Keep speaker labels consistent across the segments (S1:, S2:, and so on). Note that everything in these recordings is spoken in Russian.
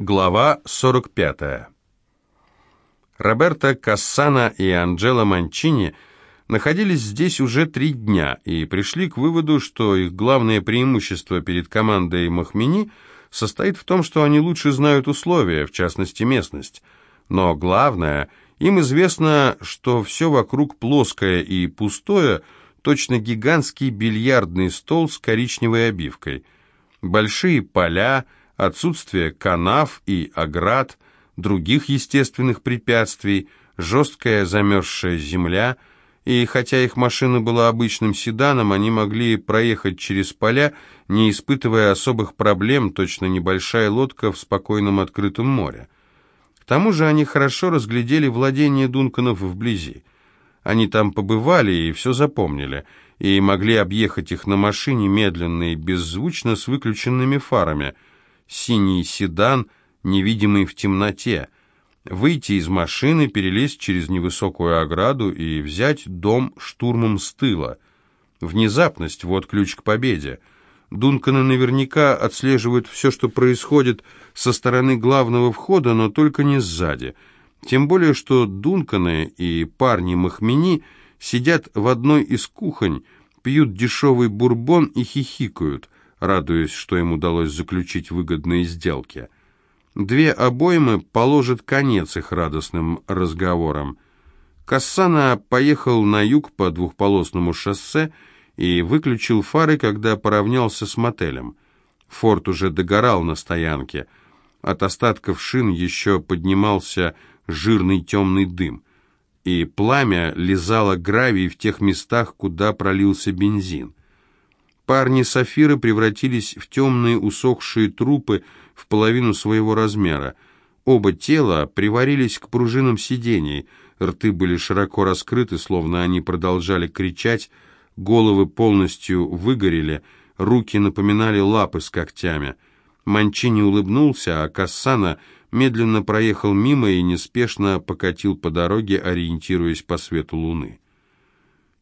S1: Глава 45. Роберто Кассана и Анджело Манчини находились здесь уже три дня и пришли к выводу, что их главное преимущество перед командой Махмени состоит в том, что они лучше знают условия, в частности местность. Но главное, им известно, что все вокруг плоское и пустое, точно гигантский бильярдный стол с коричневой обивкой. Большие поля – отсутствие канав и оград, других естественных препятствий, жесткая замерзшая земля, и хотя их машина была обычным седаном, они могли проехать через поля, не испытывая особых проблем, точно небольшая лодка в спокойном открытом море. К тому же они хорошо разглядели владение Дунканов вблизи. Они там побывали и все запомнили, и могли объехать их на машине медленно и беззвучно с выключенными фарами – синий седан, невидимый в темноте, выйти из машины, перелезть через невысокую ограду и взять дом штурмом с тыла. Внезапность — вот ключ к победе. Дунканы наверняка отслеживают все, что происходит со стороны главного входа, но только не сзади. Тем более, что Дунканы и парни Махмени сидят в одной из кухонь, пьют дешевый бурбон и хихикают — радуясь, что им удалось заключить выгодные сделки. Две обоймы положат конец их радостным разговорам. Кассана поехал на юг по двухполосному шоссе и выключил фары, когда поравнялся с мотелем. Форт уже догорал на стоянке. От остатков шин еще поднимался жирный темный дым, и пламя лизало гравий в тех местах, куда пролился бензин. Парни Сафира превратились в темные усохшие трупы в половину своего размера. Оба тела приварились к пружинам сидений, рты были широко раскрыты, словно они продолжали кричать, головы полностью выгорели, руки напоминали лапы с когтями. Манчини улыбнулся, а Кассана медленно проехал мимо и неспешно покатил по дороге, ориентируясь по свету луны.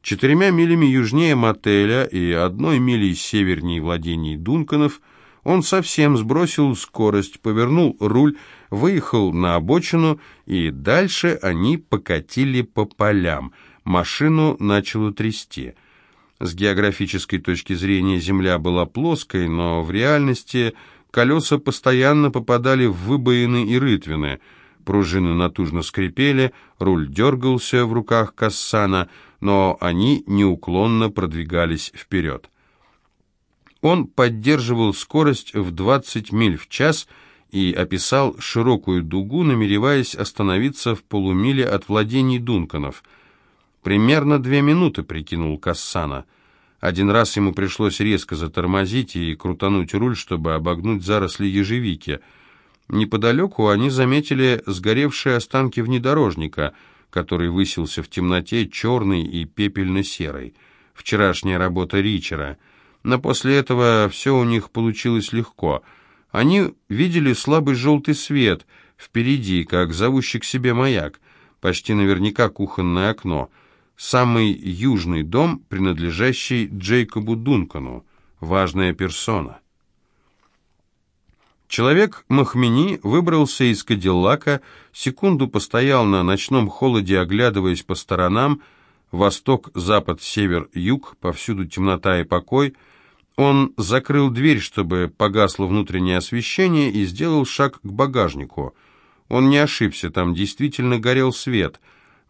S1: Четырьмя милями южнее мотеля и одной милей севернее владений Дунканов он совсем сбросил скорость, повернул руль, выехал на обочину, и дальше они покатили по полям. Машину начало трясти. С географической точки зрения земля была плоской, но в реальности колеса постоянно попадали в выбоины и рытвины. Пружины натужно скрипели, руль дергался в руках Кассана — но они неуклонно продвигались вперед. Он поддерживал скорость в 20 миль в час и описал широкую дугу, намереваясь остановиться в полумиле от владений Дунканов. «Примерно две минуты», — прикинул Кассана. Один раз ему пришлось резко затормозить и крутануть руль, чтобы обогнуть заросли ежевики. Неподалеку они заметили сгоревшие останки внедорожника — который высился в темноте, черный и пепельно-серый. Вчерашняя работа Ричера. Но после этого все у них получилось легко. Они видели слабый желтый свет впереди, как зовущий к себе маяк, почти наверняка кухонное окно. Самый южный дом, принадлежащий Джейкобу Дункану. Важная персона. Человек Махмени выбрался из Кадиллака, секунду постоял на ночном холоде, оглядываясь по сторонам, восток, запад, север, юг, повсюду темнота и покой. Он закрыл дверь, чтобы погасло внутреннее освещение, и сделал шаг к багажнику. Он не ошибся, там действительно горел свет.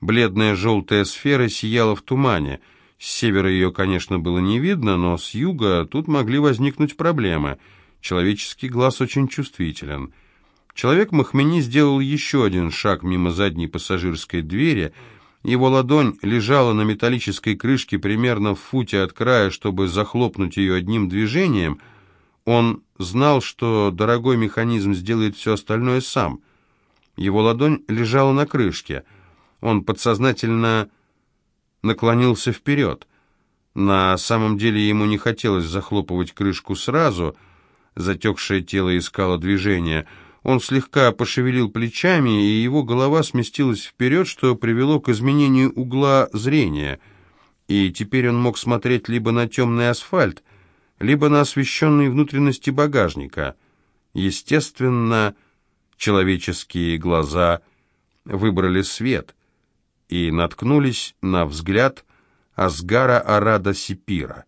S1: Бледная желтая сфера сияла в тумане. С севера ее, конечно, было не видно, но с юга тут могли возникнуть проблемы — Человеческий глаз очень чувствителен. Человек Махмени сделал еще один шаг мимо задней пассажирской двери. Его ладонь лежала на металлической крышке примерно в футе от края, чтобы захлопнуть ее одним движением. Он знал, что дорогой механизм сделает все остальное сам. Его ладонь лежала на крышке. Он подсознательно наклонился вперед. На самом деле ему не хотелось захлопывать крышку сразу — Затекшее тело искало движения. Он слегка пошевелил плечами, и его голова сместилась вперед, что привело к изменению угла зрения. И теперь он мог смотреть либо на темный асфальт, либо на освещенные внутренности багажника. Естественно, Человеческие глаза выбрали свет и наткнулись на взгляд Асгара Арада Сипира.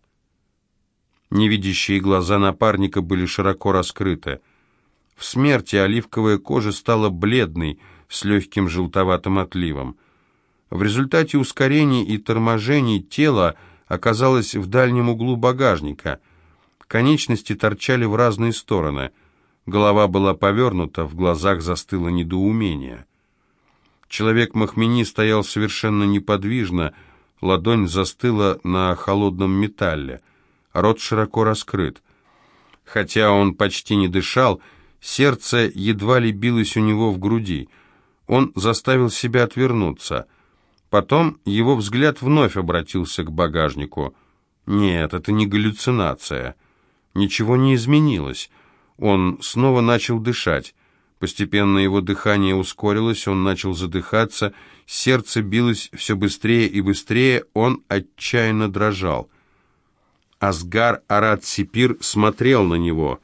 S1: Невидящие глаза напарника были широко раскрыты. В смерти оливковая кожа стала бледной, с легким желтоватым отливом. В результате ускорений и торможений тело оказалось в дальнем углу багажника. Конечности торчали в разные стороны. Голова была повернута, в глазах застыло недоумение. Человек Махмени стоял совершенно неподвижно, ладонь застыла на холодном металле, рот широко раскрыт. Хотя он почти не дышал, сердце едва ли билось у него в груди. Он заставил себя отвернуться — Потом его взгляд вновь обратился к багажнику. Нет, это не галлюцинация. Ничего не изменилось. Он снова начал дышать. Постепенно его дыхание ускорилось, он начал задыхаться, сердце билось все быстрее и быстрее, он отчаянно дрожал. Асгар Арат Сипир смотрел на него.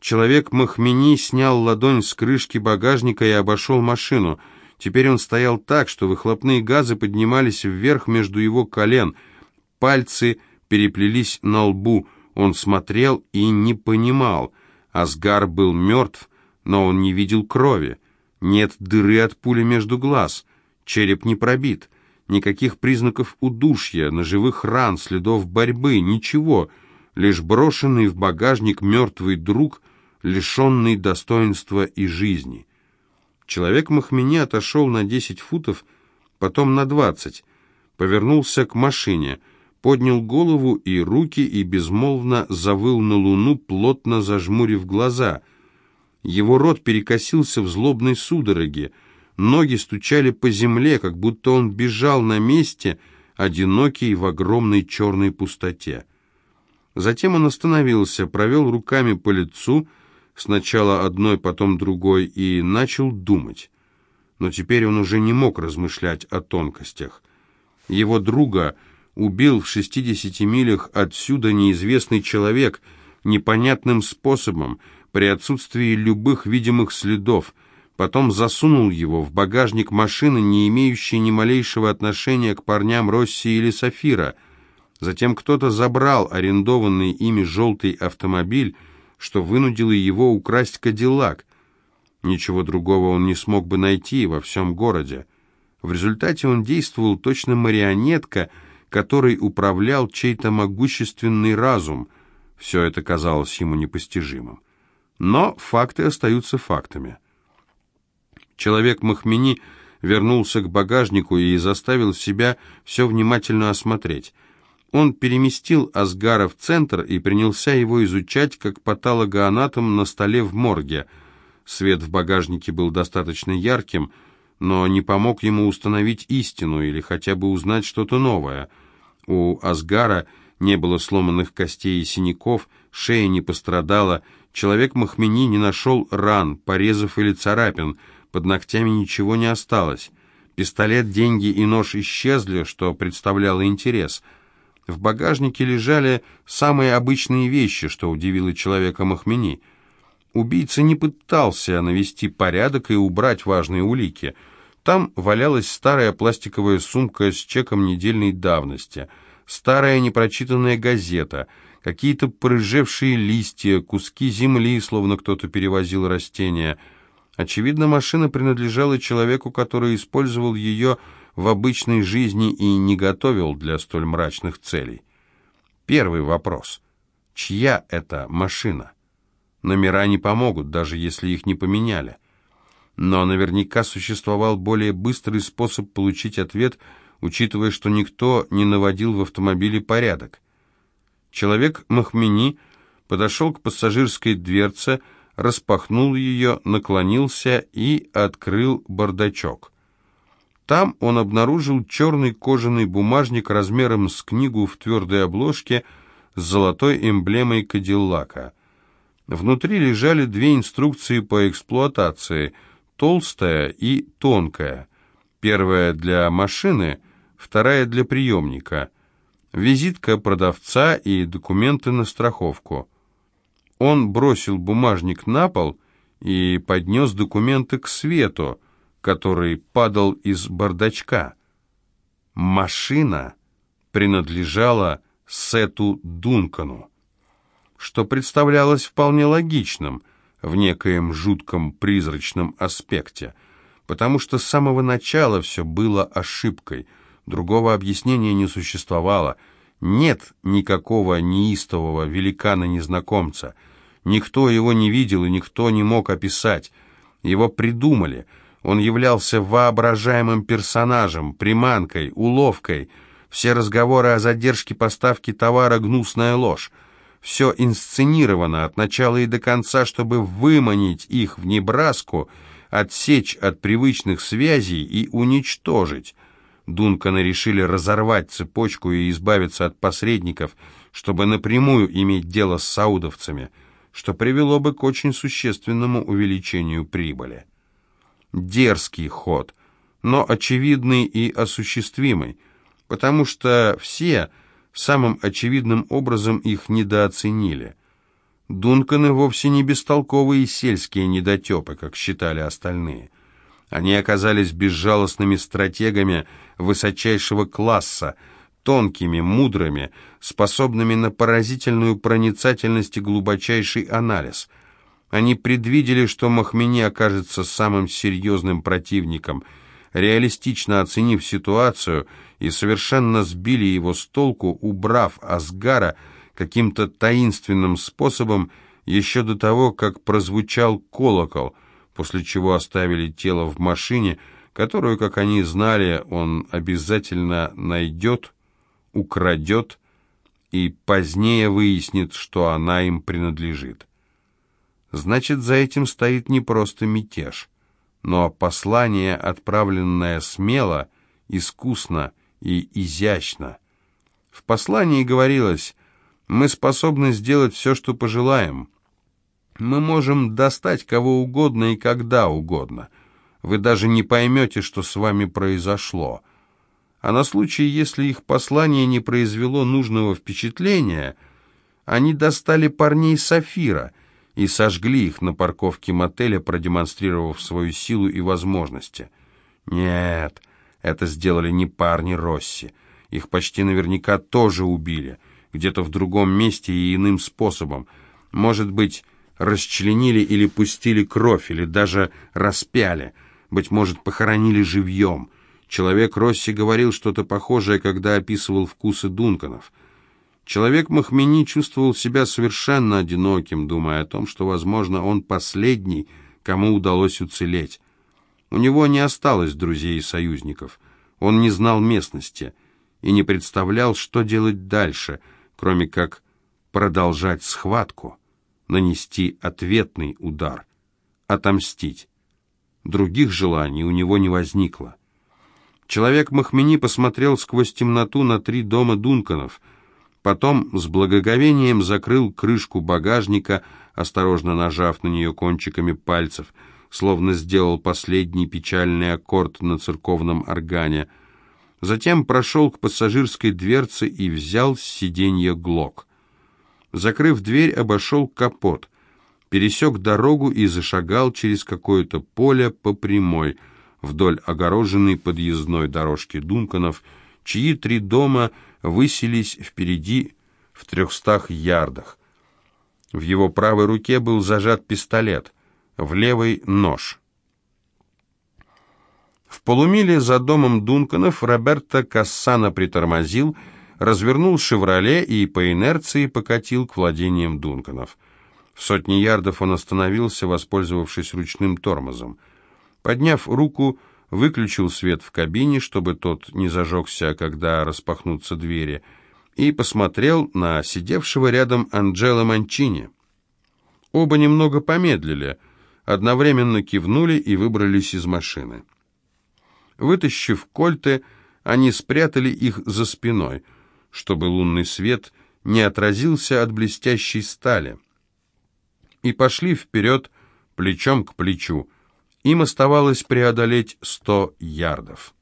S1: Человек Махмени снял ладонь с крышки багажника и обошел машину — Теперь он стоял так, что выхлопные газы поднимались вверх между его колен. Пальцы переплелись на лбу. Он смотрел и не понимал. Асгар был мертв, но он не видел крови. Нет дыры от пули между глаз. Череп не пробит. Никаких признаков удушья, ножевых ран, следов борьбы, ничего. Лишь брошенный в багажник мертвый друг, лишенный достоинства и жизни. Человек Махмени отошел на 10 футов, потом на 20, повернулся к машине, поднял голову и руки и безмолвно завыл на луну, плотно зажмурив глаза. Его рот перекосился в злобной судороге, ноги стучали по земле, как будто он бежал на месте, одинокий в огромной черной пустоте. Затем он остановился, провел руками по лицу, сначала одной, потом другой, и начал думать. Но теперь он уже не мог размышлять о тонкостях. Его друга убил в 60 милях отсюда неизвестный человек непонятным способом, при отсутствии любых видимых следов, потом засунул его в багажник машины, не имеющей ни малейшего отношения к парням Росси или Сафира. Затем кто-то забрал арендованный ими желтый автомобиль, что вынудило его украсть Кадиллак. Ничего другого он не смог бы найти во всем городе. В результате он действовал точно марионетка, которой управлял чей-то могущественный разум. Все это казалось ему непостижимым. Но факты остаются фактами. Человек Махмени вернулся к багажнику и заставил себя все внимательно осмотреть. Он переместил Асгара в центр и принялся его изучать как патологоанатом на столе в морге. Свет в багажнике был достаточно ярким, но не помог ему установить истину или хотя бы узнать что-то новое. У Асгара не было сломанных костей и синяков, шея не пострадала, человек Махмени не нашел ран, порезов или царапин, под ногтями ничего не осталось. Пистолет, деньги и нож исчезли, что представляло интерес — в багажнике лежали самые обычные вещи, что удивило человека Махмени. Убийца не пытался навести порядок и убрать важные улики. Там валялась старая пластиковая сумка с чеком недельной давности, старая непрочитанная газета, какие-то порыжевшие листья, куски земли, словно кто-то перевозил растения. Очевидно, машина принадлежала человеку, который использовал ее в обычной жизни и не готовил для столь мрачных целей. Первый вопрос. Чья это машина? Номера не помогут, даже если их не поменяли. Но наверняка существовал более быстрый способ получить ответ, учитывая, что никто не наводил в автомобиле порядок. Человек Махмени подошел к пассажирской дверце, распахнул ее, наклонился и открыл бардачок. Там он обнаружил черный кожаный бумажник размером с книгу в твердой обложке с золотой эмблемой Кадиллака. Внутри лежали две инструкции по эксплуатации, толстая и тонкая. Первая для машины, вторая для приемника. Визитка продавца и документы на страховку. Он бросил бумажник на пол и поднес документы к свету, который падал из бардачка. Машина принадлежала Сету Дункану, что представлялось вполне логичным в некоем жутком призрачном аспекте, потому что с самого начала все было ошибкой, другого объяснения не существовало, нет никакого неистового великана-незнакомца, никто его не видел и никто не мог описать, его придумали — он являлся воображаемым персонажем, приманкой, уловкой. Все разговоры о задержке поставки товара — гнусная ложь. Все инсценировано от начала и до конца, чтобы выманить их в Небраску, отсечь от привычных связей и уничтожить. Дунканы решили разорвать цепочку и избавиться от посредников, чтобы напрямую иметь дело с саудовцами, что привело бы к очень существенному увеличению прибыли. Дерзкий ход, но очевидный и осуществимый, потому что все самым очевидным образом их недооценили. Дунканы вовсе не бестолковые сельские недотепы, как считали остальные. Они оказались безжалостными стратегами высочайшего класса, тонкими, мудрыми, способными на поразительную проницательность и глубочайший анализ – они предвидели, что Махмени окажется самым серьезным противником, реалистично оценив ситуацию и совершенно сбили его с толку, убрав Асгара каким-то таинственным способом еще до того, как прозвучал колокол, после чего оставили тело в машине, которую, как они знали, он обязательно найдет, украдет и позднее выяснит, что она им принадлежит. Значит, за этим стоит не просто мятеж, но послание, отправленное смело, искусно и изящно. В послании говорилось «Мы способны сделать все, что пожелаем. Мы можем достать кого угодно и когда угодно. Вы даже не поймете, что с вами произошло». А на случай, если их послание не произвело нужного впечатления, они достали парней Сафира — и сожгли их на парковке мотеля, продемонстрировав свою силу и возможности. Нет, это сделали не парни Росси. Их почти наверняка тоже убили, где-то в другом месте и иным способом. Может быть, расчленили или пустили кровь, или даже распяли. Быть может, похоронили живьем. Человек Росси говорил что-то похожее, когда описывал вкусы Дунканов — Человек Махмени чувствовал себя совершенно одиноким, думая о том, что, возможно, он последний, кому удалось уцелеть. У него не осталось друзей и союзников. Он не знал местности и не представлял, что делать дальше, кроме как продолжать схватку, нанести ответный удар, отомстить. Других желаний у него не возникло. Человек Махмени посмотрел сквозь темноту на три дома Дунканов — Потом с благоговением закрыл крышку багажника, осторожно нажав на нее кончиками пальцев, словно сделал последний печальный аккорд на церковном органе. Затем прошел к пассажирской дверце и взял с сиденья глок. Закрыв дверь, обошел капот, пересек дорогу и зашагал через какое-то поле по прямой, вдоль огороженной подъездной дорожки Дунканов, чьи три дома — высились впереди в трехстах ярдах. В его правой руке был зажат пистолет, в левой — нож. В полумиле за домом Дунканов Роберто Кассана притормозил, развернул «Шевроле» и по инерции покатил к владениям Дунканов. В сотни ярдов он остановился, воспользовавшись ручным тормозом. Подняв руку, выключил свет в кабине, чтобы тот не зажегся, когда распахнутся двери, и посмотрел на сидевшего рядом Анджело Манчини. Оба немного помедлили, одновременно кивнули и выбрались из машины. Вытащив кольты, они спрятали их за спиной, чтобы лунный свет не отразился от блестящей стали, и пошли вперед плечом к плечу, им оставалось преодолеть сто ярдов.